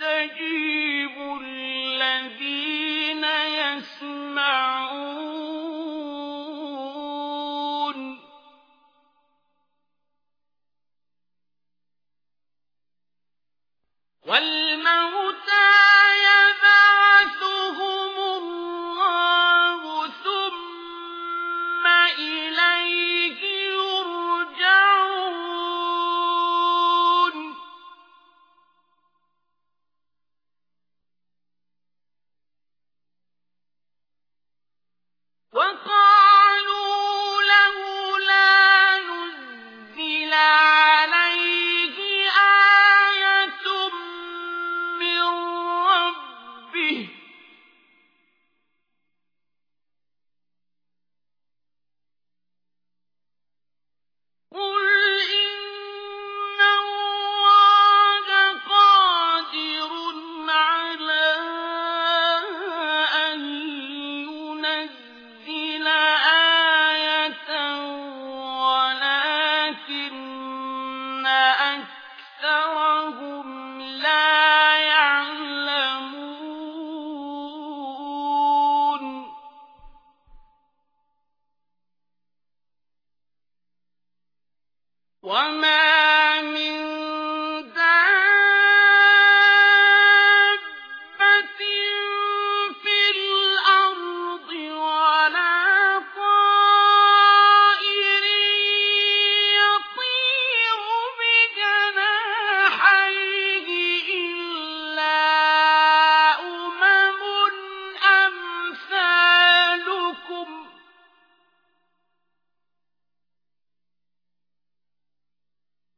يستجيب الذين يسمعون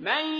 من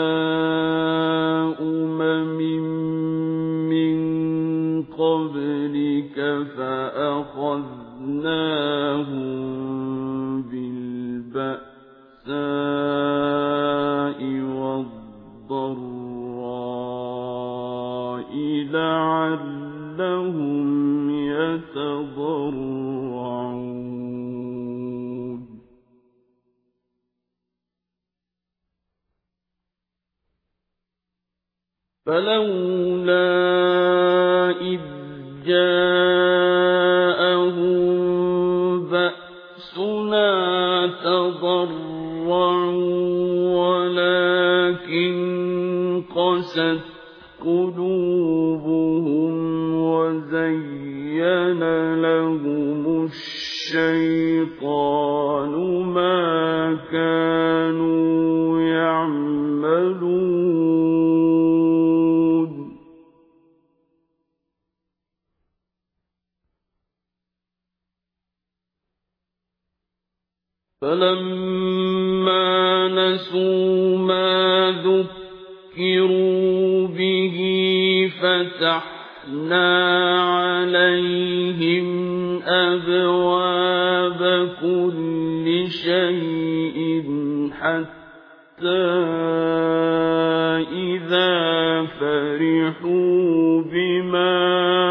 قبلك فأخذناهم بالبأساء والضراء لعلهم يتضرعون فلولا جاءهم بأسنا تضرعوا ولكن قست قلوبهم وزين لهم الشيطان. فلما نسوا ما ذكروا به فتحنا عليهم أبواب كل شيء حتى إذا فرحوا بما